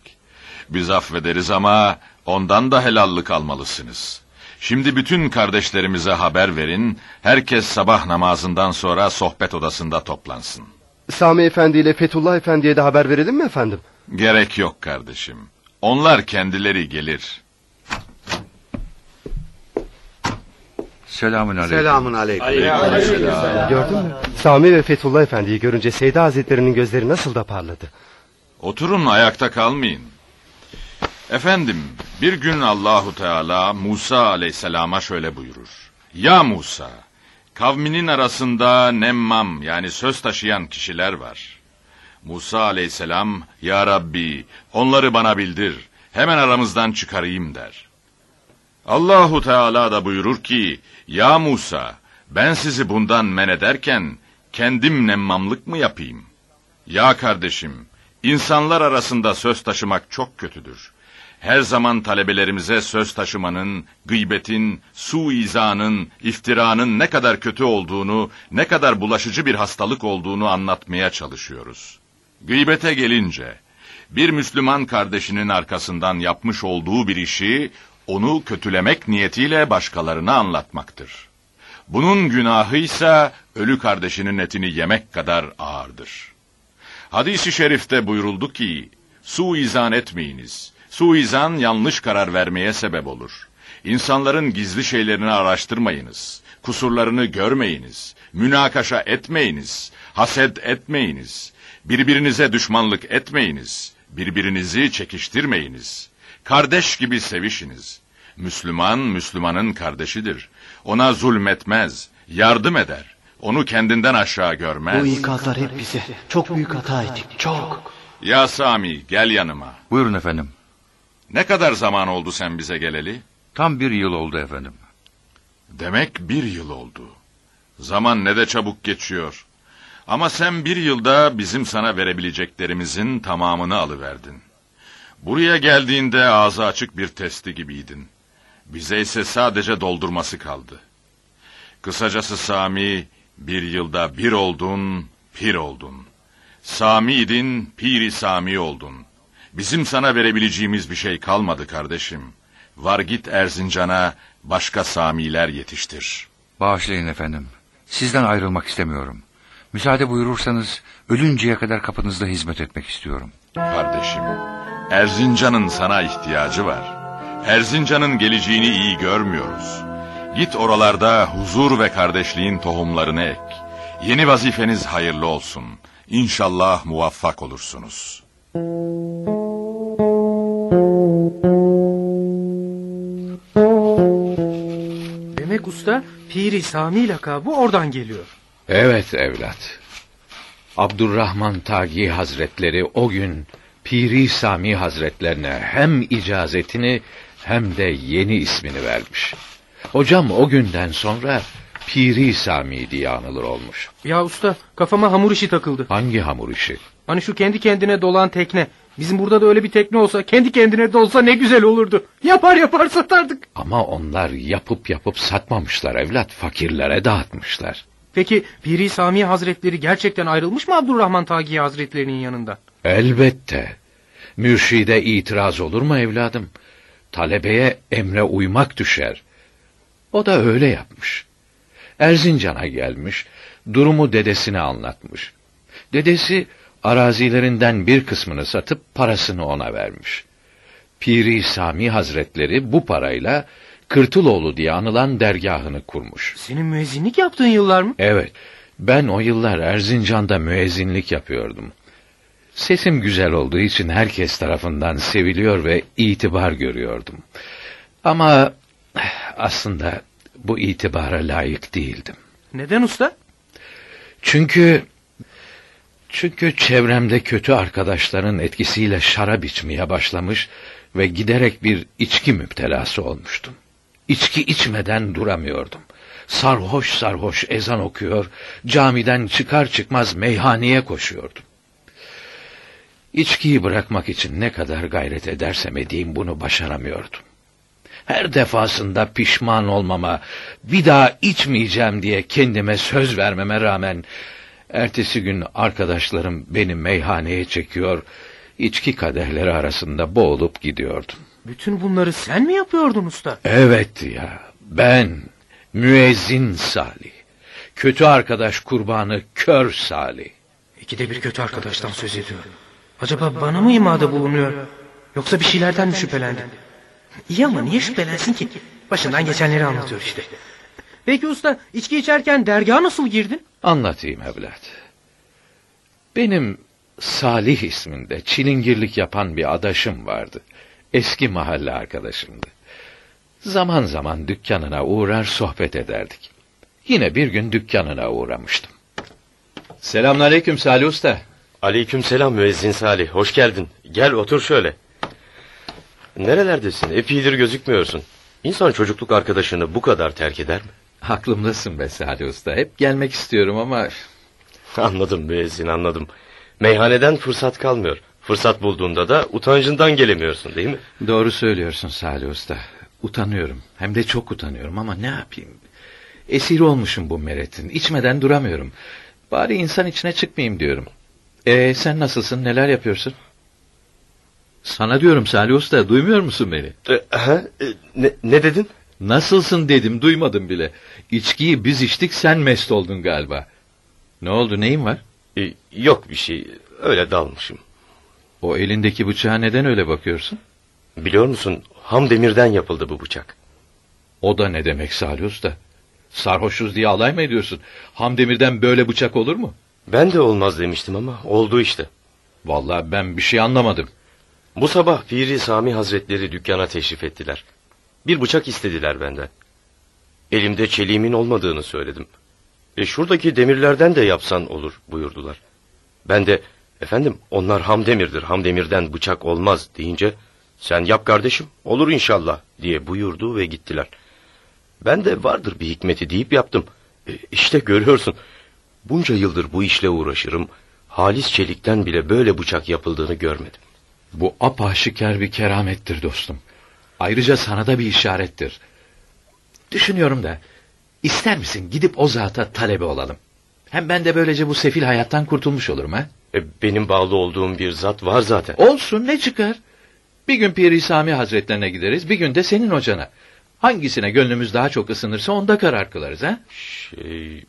Biz affederiz ama ondan da helallik almalısınız. Şimdi bütün kardeşlerimize haber verin. Herkes sabah namazından sonra sohbet odasında toplansın. Sami Efendi ile Fethullah Efendi'ye de haber verelim mi efendim? Gerek yok kardeşim. Onlar kendileri gelir. Selamün aleyküm. Selamun aleyküm. Gördün mü? Sami ve Fethullah Efendi'yi görünce Seyda Hazretleri'nin gözleri nasıl da parladı. Oturun ayakta kalmayın. Efendim, bir gün Allahu Teala Musa aleyhisselama şöyle buyurur. Ya Musa, kavminin arasında nemmam yani söz taşıyan kişiler var. Musa aleyhisselam, Ya Rabbi, onları bana bildir, hemen aramızdan çıkarayım der. Allahu Teala da buyurur ki, Ya Musa, ben sizi bundan men ederken, kendim nemmamlık mı yapayım? Ya kardeşim, insanlar arasında söz taşımak çok kötüdür. Her zaman talebelerimize söz taşımanın, gıybetin, suizanın, iftiranın ne kadar kötü olduğunu, ne kadar bulaşıcı bir hastalık olduğunu anlatmaya çalışıyoruz. Gıybete gelince, bir Müslüman kardeşinin arkasından yapmış olduğu bir işi, onu kötülemek niyetiyle başkalarına anlatmaktır. Bunun günahı ise ölü kardeşinin etini yemek kadar ağırdır. Hadis-i şerifte buyuruldu ki, suizan etmeyiniz. Suizan yanlış karar vermeye sebep olur. İnsanların gizli şeylerini araştırmayınız. Kusurlarını görmeyiniz. Münakaşa etmeyiniz. Haset etmeyiniz. Birbirinize düşmanlık etmeyiniz. Birbirinizi çekiştirmeyiniz. Kardeş gibi sevişiniz. Müslüman, Müslümanın kardeşidir. Ona zulmetmez, yardım eder. Onu kendinden aşağı görmez. Bu ikazlar hep bize. Çok büyük hata ettik. Çok. Ya Sami, gel yanıma. Buyurun efendim. Ne kadar zaman oldu sen bize geleli? Tam bir yıl oldu efendim. Demek bir yıl oldu. Zaman ne de çabuk geçiyor. Ama sen bir yılda bizim sana verebileceklerimizin tamamını alıverdin. Buraya geldiğinde ağzı açık bir testi gibiydin. Bize ise sadece doldurması kaldı. Kısacası Sami, bir yılda bir oldun, pir oldun. Sami idin, piri Sami oldun. Bizim sana verebileceğimiz bir şey kalmadı kardeşim. Var git Erzincan'a başka Samiler yetiştir. Bağışlayın efendim. Sizden ayrılmak istemiyorum. Müsaade buyurursanız ölünceye kadar kapınızda hizmet etmek istiyorum. Kardeşim, Erzincan'ın sana ihtiyacı var. Erzincan'ın geleceğini iyi görmüyoruz. Git oralarda huzur ve kardeşliğin tohumlarını ek. Yeni vazifeniz hayırlı olsun. İnşallah muvaffak olursunuz. Demek usta Piri Sami lakabı oradan geliyor. Evet evlat. Abdurrahman Tagi Hazretleri o gün Piri Sami Hazretlerine hem icazetini hem de yeni ismini vermiş. Hocam o günden sonra Piri Sami diye anılır olmuş. Ya usta kafama hamur işi takıldı. Hangi hamur işi? Hani şu kendi kendine dolan tekne. Bizim burada da öyle bir tekne olsa kendi kendine dolsa ne güzel olurdu. Yapar yapar satardık. Ama onlar yapıp yapıp satmamışlar evlat. Fakirlere dağıtmışlar. Peki Piri Sami Hazretleri gerçekten ayrılmış mı Abdurrahman Tagi Hazretlerinin yanından? Elbette. Mürşide itiraz olur mu evladım? Talebeye emre uymak düşer. O da öyle yapmış. Erzincan'a gelmiş, durumu dedesine anlatmış. Dedesi arazilerinden bir kısmını satıp parasını ona vermiş. Piri Sami Hazretleri bu parayla Kırtıloğlu diye anılan dergahını kurmuş. Senin müezzinlik yaptığın yıllar mı? Evet, ben o yıllar Erzincan'da müezzinlik yapıyordum. Sesim güzel olduğu için herkes tarafından seviliyor ve itibar görüyordum. Ama aslında bu itibara layık değildim. Neden usta? Çünkü çünkü çevremde kötü arkadaşların etkisiyle şarap içmeye başlamış ve giderek bir içki müptelası olmuştum. İçki içmeden duramıyordum. Sarhoş sarhoş ezan okuyor, camiden çıkar çıkmaz meyhaneye koşuyordum. İçkiyi bırakmak için ne kadar gayret edersem edeyim bunu başaramıyordum. Her defasında pişman olmama, bir daha içmeyeceğim diye kendime söz vermeme rağmen ertesi gün arkadaşlarım beni meyhaneye çekiyor, içki kadehleri arasında boğulup gidiyordum. Bütün bunları sen mi yapıyordun usta? Evet ya, ben müezzin Salih. Kötü arkadaş kurbanı kör Salih. İkide bir kötü arkadaştan söz ediyor. Acaba bana mı imada bulunuyor? Yoksa bir şeylerden mi şüphelendi? İyi ama niye şüphelensin ki? Başından geçenleri anlatıyor işte. Peki usta içki içerken dergaha nasıl girdin? Anlatayım evlat. Benim Salih isminde çilingirlik yapan bir adaşım vardı. Eski mahalle arkadaşımdı. Zaman zaman dükkanına uğrar sohbet ederdik. Yine bir gün dükkanına uğramıştım. Selamünaleyküm Salih Usta. Aleyküm selam müezzin Salih. Hoş geldin. Gel otur şöyle. Nerelerdesin? Epeydir gözükmüyorsun. İnsan çocukluk arkadaşını bu kadar terk eder mi? Aklımdasın be Salih Usta. Hep gelmek istiyorum ama... <laughs> Anladım müezzin anladım. Meyhaneden fırsat kalmıyor. Fırsat bulduğunda da utancından gelemiyorsun değil mi? Doğru söylüyorsun Salih Usta. Utanıyorum. Hem de çok utanıyorum ama ne yapayım? Esir olmuşum bu meretin. İçmeden duramıyorum. Bari insan içine çıkmayayım diyorum. Ee sen nasılsın? Neler yapıyorsun? Sana diyorum Salih Usta. Duymuyor musun beni? E, ha? E, ne, ne dedin? Nasılsın dedim. Duymadım bile. İçkiyi biz içtik sen mest oldun galiba. Ne oldu? Neyin var? E, yok bir şey. Öyle dalmışım. O elindeki bıçağa neden öyle bakıyorsun? Biliyor musun? Ham demirden yapıldı bu bıçak. O da ne demek Salih Usta? Sarhoşuz diye alay mı ediyorsun? Ham demirden böyle bıçak olur mu? Ben de olmaz demiştim ama oldu işte. Vallahi ben bir şey anlamadım. Bu sabah Piri Sami Hazretleri dükkana teşrif ettiler. Bir bıçak istediler benden. Elimde çeliğimin olmadığını söyledim. E şuradaki demirlerden de yapsan olur buyurdular. Ben de efendim onlar ham demirdir ham demirden bıçak olmaz deyince sen yap kardeşim olur inşallah diye buyurdu ve gittiler. Ben de vardır bir hikmeti deyip yaptım. E, işte görüyorsun bunca yıldır bu işle uğraşırım. Halis çelikten bile böyle bıçak yapıldığını görmedim. Bu apaşikar bir keramettir dostum. Ayrıca sana da bir işarettir. Düşünüyorum da ister misin gidip o zata talebe olalım? Hem ben de böylece bu sefil hayattan kurtulmuş olurum ha? E, benim bağlı olduğum bir zat var zaten. Olsun ne çıkar? Bir gün Piri Sami Hazretlerine gideriz, bir gün de senin hocana. Hangisine gönlümüz daha çok ısınırsa onda karar kılarız ha? Şey,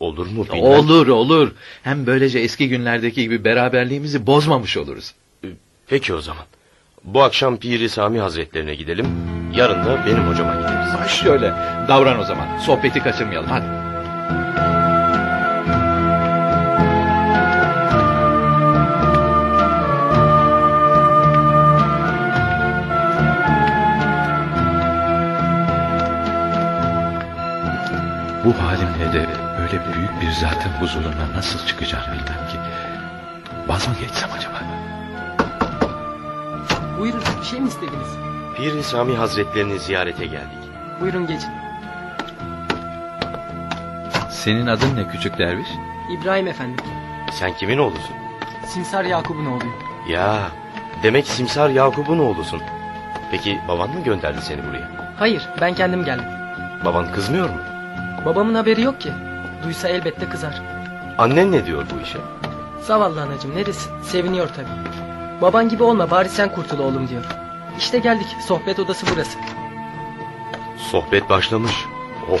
olur mu bilmem. Olur olur. Hem böylece eski günlerdeki gibi beraberliğimizi bozmamış oluruz. Peki o zaman. Bu akşam Piri Sami Hazretlerine gidelim. Yarın da benim hocama gideriz. Şöyle davran o zaman. Sohbeti kaçırmayalım hadi. De öyle büyük bir zatın huzuruna nasıl çıkacağım bilmem ki. Vaz mı geçsem acaba? Buyurun bir şey mi istediniz? Piri Sami Hazretlerini ziyarete geldik. Buyurun geçin. Senin adın ne küçük derviş? İbrahim efendim. Sen kimin oğlusun? Simsar Yakup'un oğluyum. Ya demek Simsar Yakup'un oğlusun. Peki baban mı gönderdi seni buraya? Hayır ben kendim geldim. Baban kızmıyor mu? Babamın haberi yok ki. Duysa elbette kızar. Annen ne diyor bu işe? Zavallı anacığım ne desin? Seviniyor tabii. Baban gibi olma bari sen kurtul oğlum diyor. İşte geldik sohbet odası burası. Sohbet başlamış.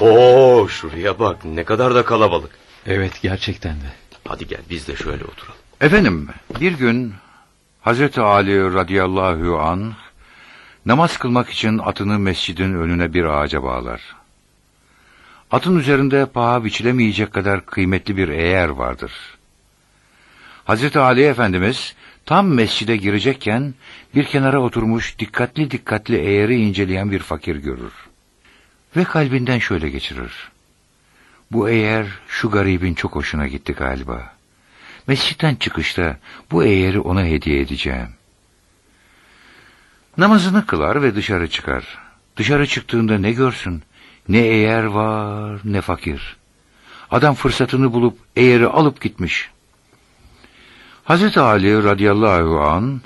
Oo şuraya bak ne kadar da kalabalık. Evet gerçekten de. Hadi gel biz de şöyle oturalım. Efendim bir gün Hazreti Ali radıyallahu an namaz kılmak için atını mescidin önüne bir ağaca bağlar. Atın üzerinde paha biçilemeyecek kadar kıymetli bir eğer vardır. Hazreti Ali Efendimiz tam mescide girecekken bir kenara oturmuş dikkatli dikkatli eğeri inceleyen bir fakir görür. Ve kalbinden şöyle geçirir. Bu eğer şu garibin çok hoşuna gitti galiba. Mescitten çıkışta bu eğeri ona hediye edeceğim. Namazını kılar ve dışarı çıkar. Dışarı çıktığında ne görsün? Ne eğer var ne fakir. Adam fırsatını bulup eğeri alıp gitmiş. Hazreti Ali radıyallahu an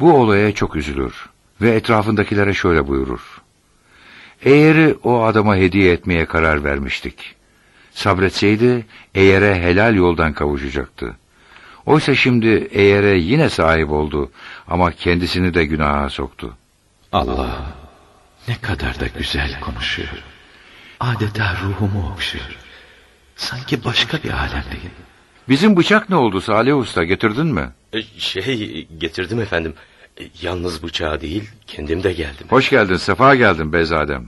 bu olaya çok üzülür ve etrafındakilere şöyle buyurur. Eğeri o adama hediye etmeye karar vermiştik. Sabretseydi eğere helal yoldan kavuşacaktı. Oysa şimdi eğere yine sahip oldu ama kendisini de günaha soktu. Allah ne kadar da güzel konuşuyor. Adeta ruhumu okşuyor. Sanki başka bir alemdeyim. Bizim bıçak ne oldu Salih Usta getirdin mi? E, şey getirdim efendim. E, yalnız bıçağı değil kendim de geldim. Hoş geldin sefa geldin Bezadem.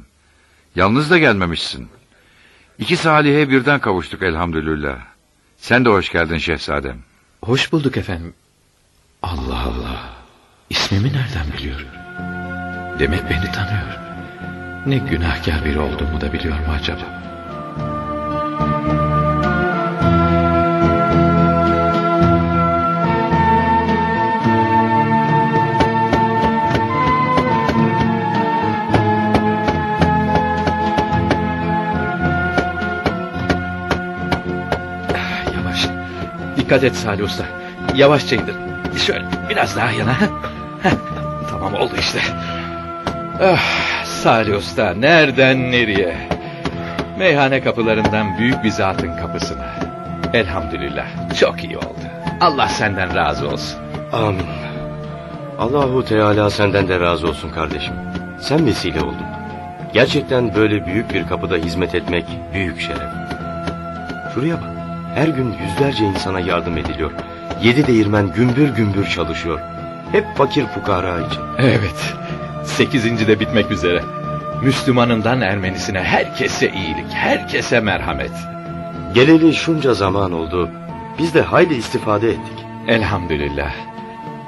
Yalnız da gelmemişsin. İki Salih'e birden kavuştuk elhamdülillah. Sen de hoş geldin şehzadem. Hoş bulduk efendim. Allah Allah. İsmimi nereden biliyor? Demek beni tanıyor. Ne günahkar biri olduğumu da biliyor mu acaba? Yavaş. Dikkat et Salih Usta. Yavaşça indir. Şöyle biraz daha yana. Tamam oldu işte. Ah, Salih Usta nereden nereye? Meyhane kapılarından büyük bir zatın kapısına. Elhamdülillah çok iyi oldu. Allah senden razı olsun. Amin. Allahu Teala senden de razı olsun kardeşim. Sen vesile oldun. Gerçekten böyle büyük bir kapıda hizmet etmek büyük şeref. Şuraya bak. Her gün yüzlerce insana yardım ediliyor. Yedi değirmen gümbür gümbür çalışıyor. Hep fakir fukara için. Evet. Sekizinci de bitmek üzere. Müslümanından Ermenisine herkese iyilik, herkese merhamet. Geleli şunca zaman oldu. Biz de hayli istifade ettik. Elhamdülillah.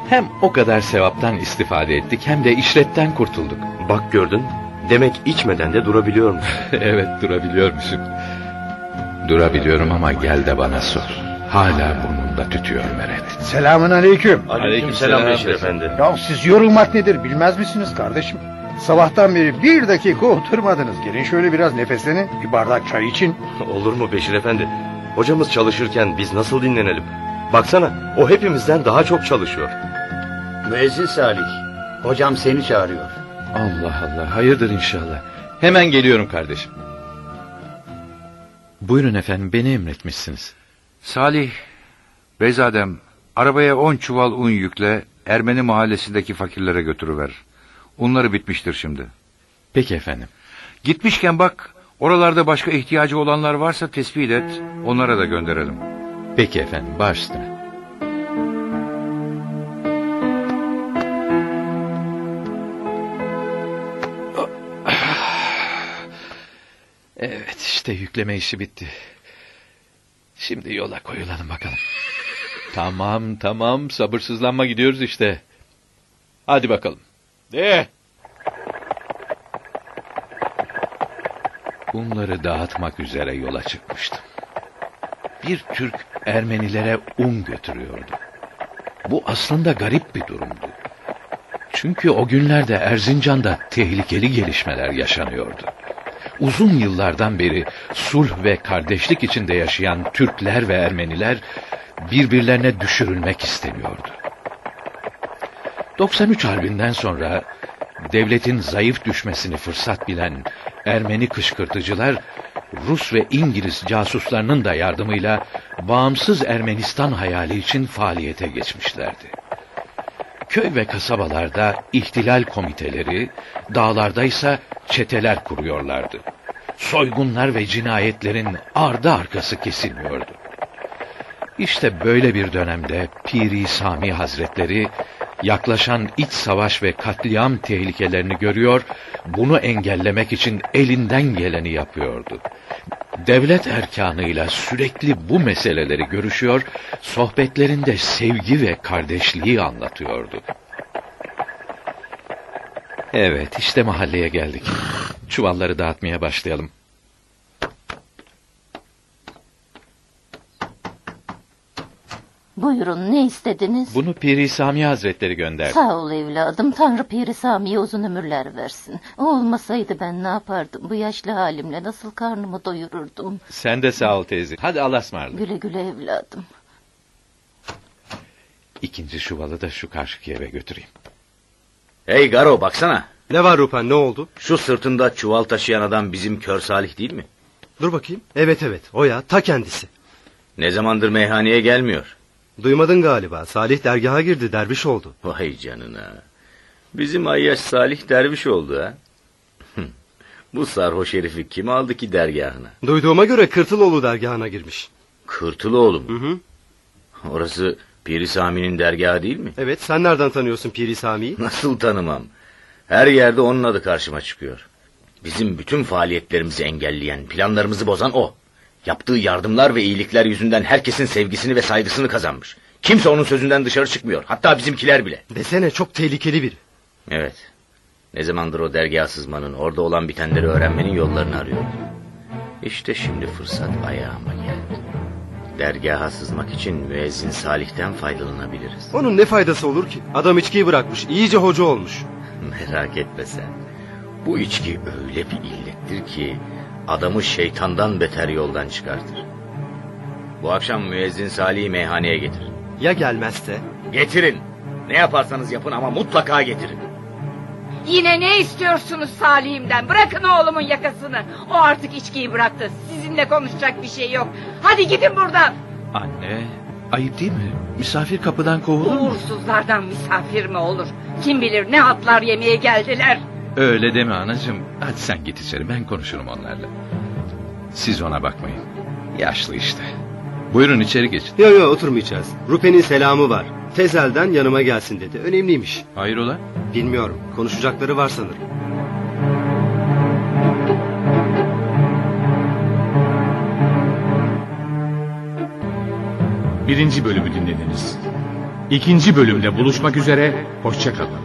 Hem o kadar sevaptan istifade ettik hem de işretten kurtulduk. Bak gördün Demek içmeden de durabiliyor musun? <laughs> evet durabiliyormuşum. Durabiliyorum ama gel de bana sor. Hala burnumda tütüyor Meret. Selamun aleyküm. Aleykümselam Beşir Efendi. Ya siz yorulmak nedir bilmez misiniz kardeşim? Sabahtan beri bir dakika oturmadınız. Gelin şöyle biraz nefeslenin. Bir bardak çay için. <laughs> Olur mu Beşir Efendi? Hocamız çalışırken biz nasıl dinlenelim? Baksana o hepimizden daha çok çalışıyor. Müezzin Salih. Hocam seni çağırıyor. Allah Allah hayırdır inşallah. Hemen geliyorum kardeşim. Buyurun efendim beni emretmişsiniz. Salih, Beyzadem, arabaya on çuval un yükle, Ermeni mahallesindeki fakirlere götürüver. Unları bitmiştir şimdi. Peki efendim. Gitmişken bak, oralarda başka ihtiyacı olanlar varsa tespit et, onlara da gönderelim. Peki efendim baş üstüne. <sighs> Evet işte yükleme işi bitti. Şimdi yola koyulalım bakalım. Tamam tamam sabırsızlanma gidiyoruz işte. Hadi bakalım. De. Unları dağıtmak üzere yola çıkmıştım. Bir Türk Ermenilere un götürüyordu. Bu aslında garip bir durumdu. Çünkü o günlerde Erzincan'da tehlikeli gelişmeler yaşanıyordu. Uzun yıllardan beri sulh ve kardeşlik içinde yaşayan Türkler ve Ermeniler birbirlerine düşürülmek isteniyordu. 93 Harbi'nden sonra devletin zayıf düşmesini fırsat bilen Ermeni kışkırtıcılar Rus ve İngiliz casuslarının da yardımıyla bağımsız Ermenistan hayali için faaliyete geçmişlerdi. Köy ve kasabalarda ihtilal komiteleri, dağlarda ise çeteler kuruyorlardı. Soygunlar ve cinayetlerin ardı arkası kesilmiyordu. İşte böyle bir dönemde Piri Sami Hazretleri yaklaşan iç savaş ve katliam tehlikelerini görüyor, bunu engellemek için elinden geleni yapıyordu. Devlet erkanıyla sürekli bu meseleleri görüşüyor, sohbetlerinde sevgi ve kardeşliği anlatıyordu. Evet, işte mahalleye geldik. Çuvalları dağıtmaya başlayalım. Buyurun ne istediniz? Bunu Piri Sami Hazretleri gönderdi. Sağ ol evladım. Tanrı Piri Sami'ye uzun ömürler versin. O olmasaydı ben ne yapardım? Bu yaşlı halimle nasıl karnımı doyururdum? Sen de sağ ol teyze. Hadi Allah'a ısmarladık. Güle güle evladım. İkinci çuvalı da şu karşıki eve götüreyim. Hey Garo baksana. Ne var Rupan ne oldu? Şu sırtında çuval taşıyan adam bizim kör Salih değil mi? Dur bakayım. Evet evet o ya ta kendisi. Ne zamandır meyhaneye gelmiyor. Duymadın galiba. Salih dergaha girdi derviş oldu. Vay canına. Bizim Ayyaş Salih derviş oldu ha. Bu sarhoş herifi kim aldı ki dergahına? Duyduğuma göre Kırtıloğlu dergahına girmiş. Kırtıloğlu mu? Hı hı. Orası Piri Sami'nin dergahı değil mi? Evet sen nereden tanıyorsun Piri Sami'yi? Nasıl tanımam? Her yerde onun adı karşıma çıkıyor. Bizim bütün faaliyetlerimizi engelleyen, planlarımızı bozan o. Yaptığı yardımlar ve iyilikler yüzünden herkesin sevgisini ve saygısını kazanmış. Kimse onun sözünden dışarı çıkmıyor. Hatta bizimkiler bile. Desene çok tehlikeli biri. Evet. Ne zamandır o dergaha sızmanın, orada olan bitenleri öğrenmenin yollarını arıyordum. İşte şimdi fırsat ayağıma geldi. Dergaha sızmak için müezzin Salih'ten faydalanabiliriz. Onun ne faydası olur ki? Adam içkiyi bırakmış, iyice hoca olmuş. Merak etme sen. Bu içki öyle bir illettir ki adamı şeytandan beter yoldan çıkartır. Bu akşam müezzin Salih'i meyhaneye getir. Ya gelmezse? Getirin. Ne yaparsanız yapın ama mutlaka getirin. Yine ne istiyorsunuz Salih'imden? Bırakın oğlumun yakasını. O artık içkiyi bıraktı. Sizinle konuşacak bir şey yok. Hadi gidin buradan. Anne, ayıp değil mi? Misafir kapıdan kovulur mu? Uğursuzlardan misafir mi olur? Kim bilir ne hatlar yemeye geldiler. Öyle deme anacığım. Hadi sen git içeri ben konuşurum onlarla. Siz ona bakmayın. Yaşlı işte. Buyurun içeri geçin. Yok yok oturmayacağız. Rupen'in selamı var. Tezelden yanıma gelsin dedi. Önemliymiş. Hayrola? Bilmiyorum. Konuşacakları var sanırım. Birinci bölümü dinlediniz. İkinci bölümde buluşmak üzere, hoşçakalın.